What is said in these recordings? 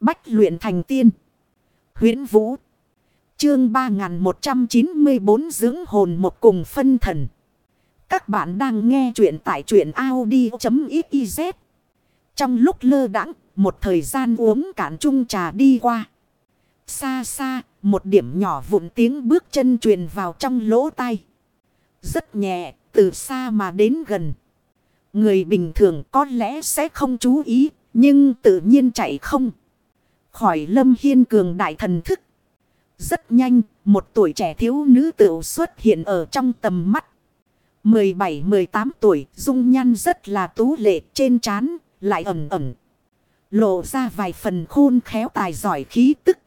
Bách luyện thành tiên. huyễn Vũ. Chương 3194 dưỡng hồn một cùng phân thần. Các bạn đang nghe truyện tại truyện Audi.xyz. Trong lúc lơ đãng một thời gian uống cạn chung trà đi qua. Xa xa, một điểm nhỏ vụn tiếng bước chân truyền vào trong lỗ tai. Rất nhẹ, từ xa mà đến gần. Người bình thường có lẽ sẽ không chú ý, nhưng tự nhiên chạy không. Khỏi lâm hiên cường đại thần thức. Rất nhanh, một tuổi trẻ thiếu nữ tự xuất hiện ở trong tầm mắt. 17-18 tuổi, dung nhan rất là tú lệ trên trán lại ẩm ẩm. Lộ ra vài phần khôn khéo tài giỏi khí tức.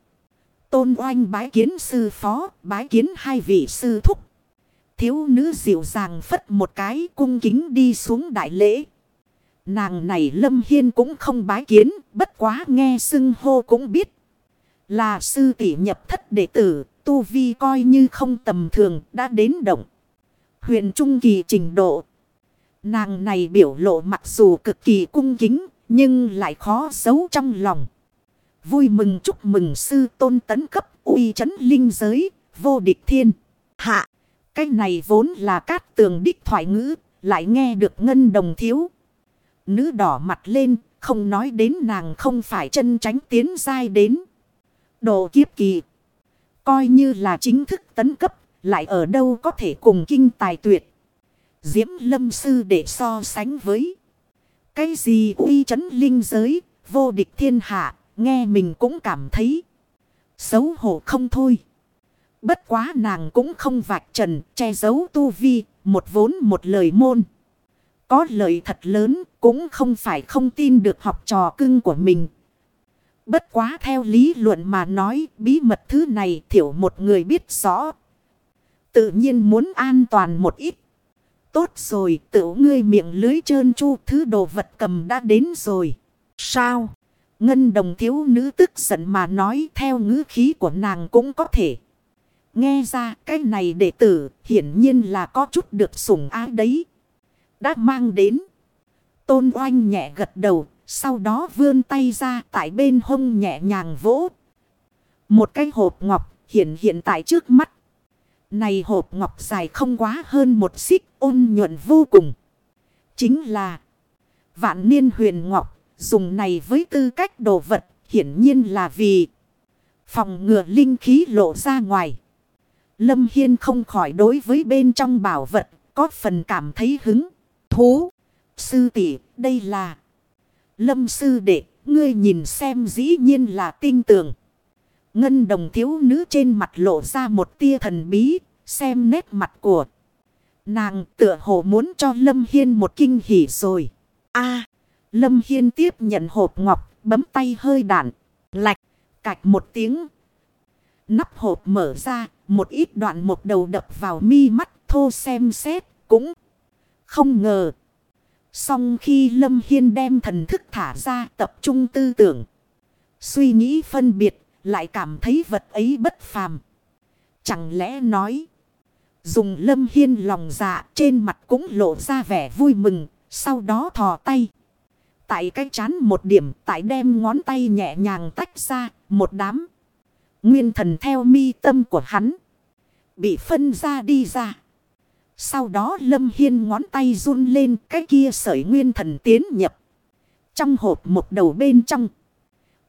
Tôn oanh bái kiến sư phó, bái kiến hai vị sư thúc. Thiếu nữ dịu dàng phất một cái cung kính đi xuống đại lễ. Nàng này Lâm Hiên cũng không bái kiến, bất quá nghe xưng hô cũng biết. Là sư tỷ nhập thất đệ tử, tu vi coi như không tầm thường, đã đến động. Huyện Trung Kỳ trình độ. Nàng này biểu lộ mặc dù cực kỳ cung kính, nhưng lại khó giấu trong lòng. Vui mừng chúc mừng sư tôn tấn cấp uy chấn linh giới, vô địch thiên. Hạ, cái này vốn là cát tường đích thoại ngữ, lại nghe được ngân đồng thiếu. Nữ đỏ mặt lên, không nói đến nàng không phải chân tránh tiến dai đến. Độ kiếp kỳ. Coi như là chính thức tấn cấp, lại ở đâu có thể cùng kinh tài tuyệt. Diễm lâm sư để so sánh với. Cái gì uy chấn linh giới, vô địch thiên hạ, nghe mình cũng cảm thấy xấu hổ không thôi. Bất quá nàng cũng không vạch trần, che giấu tu vi, một vốn một lời môn. Có lợi thật lớn, cũng không phải không tin được học trò cưng của mình. Bất quá theo lý luận mà nói, bí mật thứ này thiểu một người biết rõ. Tự nhiên muốn an toàn một ít. Tốt rồi, tự ngươi miệng lưới trơn chu thứ đồ vật cầm đã đến rồi. Sao? Ngân đồng thiếu nữ tức giận mà nói theo ngữ khí của nàng cũng có thể. Nghe ra cái này đệ tử hiển nhiên là có chút được sủng ái đấy. Đã mang đến. Tôn oanh nhẹ gật đầu. Sau đó vươn tay ra tại bên hông nhẹ nhàng vỗ. Một cái hộp ngọc hiện hiện tại trước mắt. Này hộp ngọc dài không quá hơn một xích ôn nhuận vô cùng. Chính là vạn niên huyền ngọc. Dùng này với tư cách đồ vật hiển nhiên là vì phòng ngừa linh khí lộ ra ngoài. Lâm Hiên không khỏi đối với bên trong bảo vật có phần cảm thấy hứng, thú. Sư tỷ đây là Lâm sư đệ, ngươi nhìn xem dĩ nhiên là tinh tường. Ngân đồng thiếu nữ trên mặt lộ ra một tia thần bí, xem nét mặt của. Nàng tựa hồ muốn cho Lâm Hiên một kinh hỉ rồi. a Lâm Hiên tiếp nhận hộp ngọc, bấm tay hơi đạn, lạch, cạch một tiếng. Nắp hộp mở ra, một ít đoạn một đầu đập vào mi mắt thô xem xét, cũng không ngờ. Xong khi Lâm Hiên đem thần thức thả ra tập trung tư tưởng. Suy nghĩ phân biệt, lại cảm thấy vật ấy bất phàm. Chẳng lẽ nói. Dùng Lâm Hiên lòng dạ trên mặt cũng lộ ra vẻ vui mừng, sau đó thò tay. Tại cái chán một điểm, tại đem ngón tay nhẹ nhàng tách ra, một đám. Nguyên thần theo mi tâm của hắn. Bị phân ra đi ra. Sau đó Lâm Hiên ngón tay run lên cái kia sợi nguyên thần tiến nhập. Trong hộp một đầu bên trong.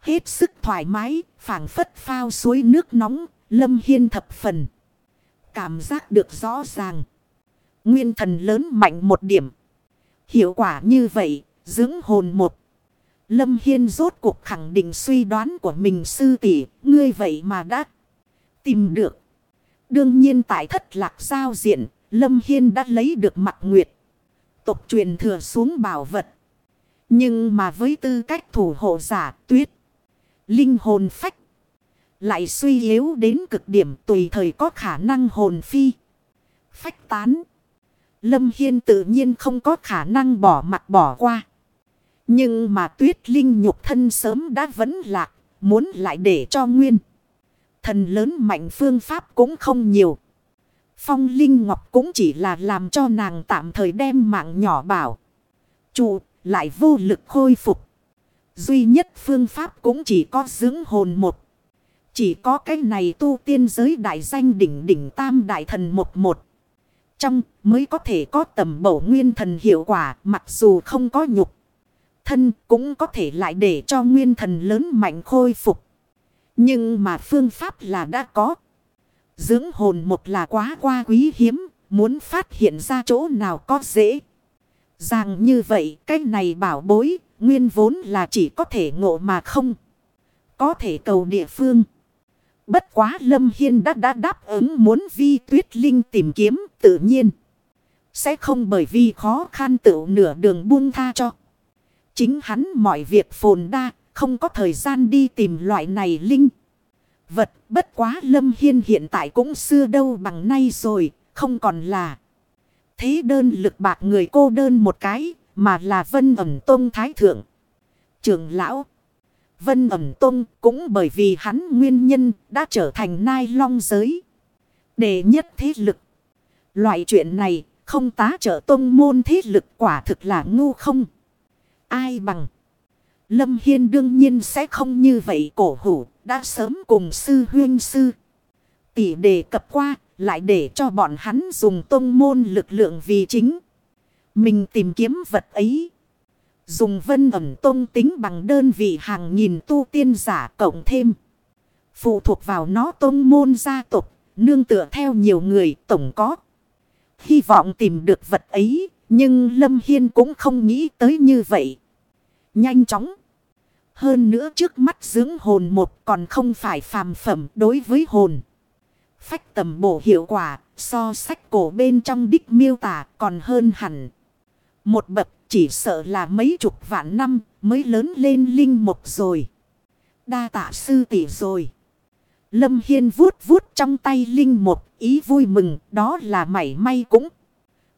Hết sức thoải mái, phảng phất phao suối nước nóng, Lâm Hiên thập phần. Cảm giác được rõ ràng. Nguyên thần lớn mạnh một điểm. Hiệu quả như vậy, dưỡng hồn một. Lâm Hiên rốt cuộc khẳng định suy đoán của mình sư tỷ ngươi vậy mà đã tìm được. Đương nhiên tại thất lạc giao diện, Lâm Hiên đã lấy được mặt nguyệt. tộc truyền thừa xuống bảo vật. Nhưng mà với tư cách thủ hộ giả tuyết. Linh hồn phách. Lại suy yếu đến cực điểm tùy thời có khả năng hồn phi. Phách tán. Lâm Hiên tự nhiên không có khả năng bỏ mặt bỏ qua. Nhưng mà tuyết linh nhục thân sớm đã vẫn lạc. Muốn lại để cho nguyên. Thần lớn mạnh phương pháp cũng không nhiều. Phong Linh Ngọc cũng chỉ là làm cho nàng tạm thời đem mạng nhỏ bảo. Chủ, lại vô lực khôi phục. Duy nhất phương pháp cũng chỉ có dưỡng hồn một. Chỉ có cái này tu tiên giới đại danh đỉnh đỉnh tam đại thần một một. Trong mới có thể có tầm bổ nguyên thần hiệu quả mặc dù không có nhục. Thân cũng có thể lại để cho nguyên thần lớn mạnh khôi phục. Nhưng mà phương pháp là đã có. Dưỡng hồn một là quá qua quý hiếm. Muốn phát hiện ra chỗ nào có dễ. Rằng như vậy cái này bảo bối. Nguyên vốn là chỉ có thể ngộ mà không. Có thể cầu địa phương. Bất quá Lâm Hiên đã đã đáp ứng muốn vi tuyết linh tìm kiếm tự nhiên. Sẽ không bởi vì khó khăn tự nửa đường buông tha cho. Chính hắn mọi việc phồn đa, không có thời gian đi tìm loại này linh. Vật bất quá Lâm Hiên hiện tại cũng xưa đâu bằng nay rồi, không còn là. Thế đơn lực bạc người cô đơn một cái, mà là vân ẩm tôn thái thượng. Trường lão. Vân ẩm tôn cũng bởi vì hắn nguyên nhân đã trở thành nai long giới. Đề nhất thế lực. Loại chuyện này không tá trợ tôn môn thế lực quả thực là ngu không. Ai bằng. Lâm Hiên đương nhiên sẽ không như vậy cổ hủ đã sớm cùng sư huyên sư. Tỷ đề cập qua lại để cho bọn hắn dùng tôn môn lực lượng vì chính. Mình tìm kiếm vật ấy. Dùng vân ẩm tôn tính bằng đơn vị hàng nghìn tu tiên giả cộng thêm. Phụ thuộc vào nó tôn môn gia tộc, nương tựa theo nhiều người tổng có. Hy vọng tìm được vật ấy, nhưng Lâm Hiên cũng không nghĩ tới như vậy. Nhanh chóng. Hơn nữa trước mắt dưỡng hồn một còn không phải phàm phẩm đối với hồn. Phách tầm bổ hiệu quả, so sách cổ bên trong đích miêu tả còn hơn hẳn. Một bậc chỉ sợ là mấy chục vạn năm mới lớn lên linh mục rồi. Đa tạ sư tỷ rồi. Lâm Hiên vuốt vuốt trong tay linh mục, ý vui mừng, đó là mảy may cũng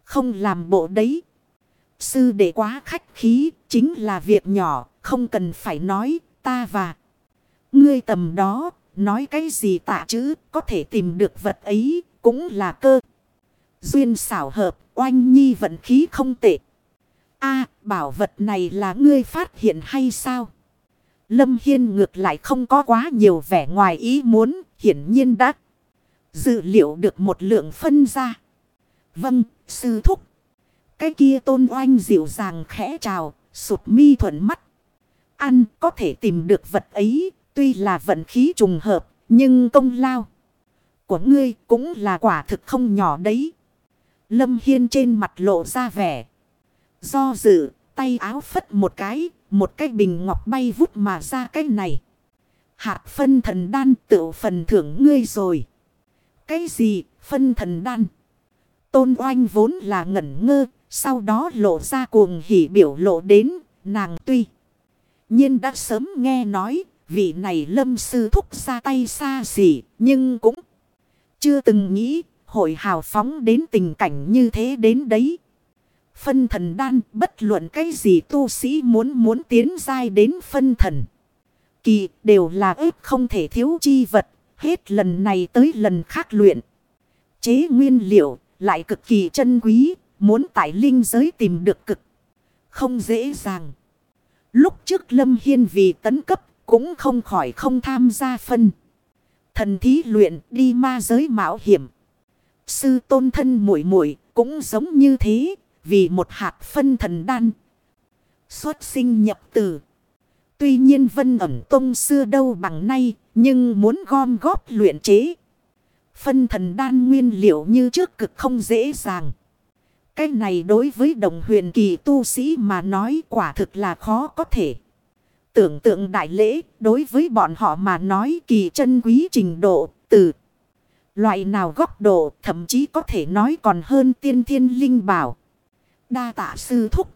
không làm bộ đấy. Sư đệ quá khách khí chính là việc nhỏ không cần phải nói ta và ngươi tầm đó nói cái gì tạ chứ có thể tìm được vật ấy cũng là cơ. Duyên xảo hợp oanh nhi vận khí không tệ a bảo vật này là ngươi phát hiện hay sao? Lâm Hiên ngược lại không có quá nhiều vẻ ngoài ý muốn, hiển nhiên đã dự liệu được một lượng phân ra. Vâng, sư thúc. Cái kia tôn oanh dịu dàng khẽ chào, sụp mi thuận mắt. Ăn có thể tìm được vật ấy, tuy là vận khí trùng hợp, nhưng công lao của ngươi cũng là quả thực không nhỏ đấy. Lâm Hiên trên mặt lộ ra vẻ. Do dự, tay áo phất một cái, một cái bình ngọc bay vút mà ra cái này. Hạt phân thần đan tự phần thưởng ngươi rồi. Cái gì phân thần đan? Tôn oanh vốn là ngẩn ngơ, sau đó lộ ra cuồng hỉ biểu lộ đến, nàng tuy. nhiên đã sớm nghe nói, vị này lâm sư thúc ra tay xa xỉ, nhưng cũng chưa từng nghĩ hội hào phóng đến tình cảnh như thế đến đấy. Phân thần đan bất luận cái gì tu sĩ muốn muốn tiến dai đến phân thần. Kỳ đều là ếp không thể thiếu chi vật. Hết lần này tới lần khác luyện. Chế nguyên liệu lại cực kỳ chân quý. Muốn tại linh giới tìm được cực. Không dễ dàng. Lúc trước Lâm Hiên vì tấn cấp cũng không khỏi không tham gia phân. Thần thí luyện đi ma giới mạo hiểm. Sư tôn thân muội muội cũng giống như thế, vì một hạt phân thần đan. Xuất sinh nhập tử. Tuy nhiên vân ẩm tông xưa đâu bằng nay. Nhưng muốn gom góp luyện chế. Phân thần đan nguyên liệu như trước cực không dễ dàng. Cái này đối với đồng huyền kỳ tu sĩ mà nói quả thực là khó có thể. Tưởng tượng đại lễ đối với bọn họ mà nói kỳ chân quý trình độ từ loại nào góc độ thậm chí có thể nói còn hơn tiên thiên linh bảo. Đa tạ sư thúc.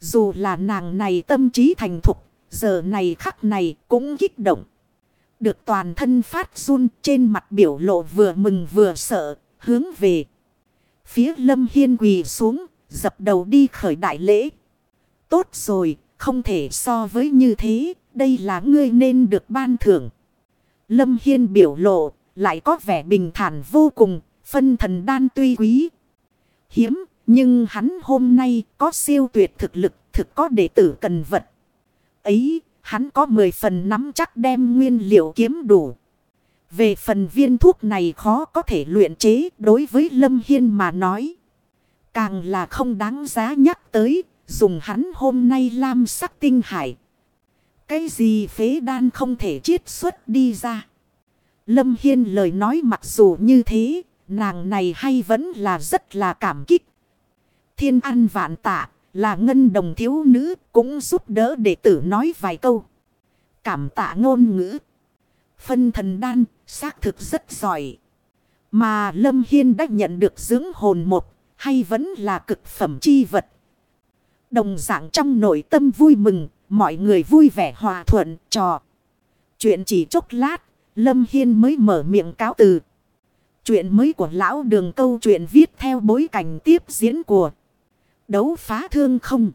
Dù là nàng này tâm trí thành thục, giờ này khắc này cũng kích động. Được toàn thân phát run trên mặt biểu lộ vừa mừng vừa sợ, hướng về. Phía lâm hiên quỳ xuống, dập đầu đi khởi đại lễ. Tốt rồi, không thể so với như thế, đây là ngươi nên được ban thưởng. Lâm hiên biểu lộ, lại có vẻ bình thản vô cùng, phân thần đan tuy quý. Hiếm, nhưng hắn hôm nay có siêu tuyệt thực lực, thực có đệ tử cần vật. Ấy hắn có 10 phần nắm chắc đem nguyên liệu kiếm đủ. Về phần viên thuốc này khó có thể luyện chế đối với Lâm Hiên mà nói. Càng là không đáng giá nhắc tới, dùng hắn hôm nay lam sắc tinh hải. Cái gì phế đan không thể chiết xuất đi ra. Lâm Hiên lời nói mặc dù như thế, nàng này hay vẫn là rất là cảm kích. Thiên ăn vạn tạ, là ngân đồng thiếu nữ cũng giúp đỡ đệ tử nói vài câu. Cảm tạ ngôn ngữ. Phân thần đan, xác thực rất giỏi. Mà Lâm Hiên đã nhận được dưỡng hồn một, hay vẫn là cực phẩm chi vật. Đồng dạng trong nội tâm vui mừng, mọi người vui vẻ hòa thuận, trò. Chuyện chỉ chốc lát, Lâm Hiên mới mở miệng cáo từ. Chuyện mới của lão đường câu chuyện viết theo bối cảnh tiếp diễn của đấu phá thương không.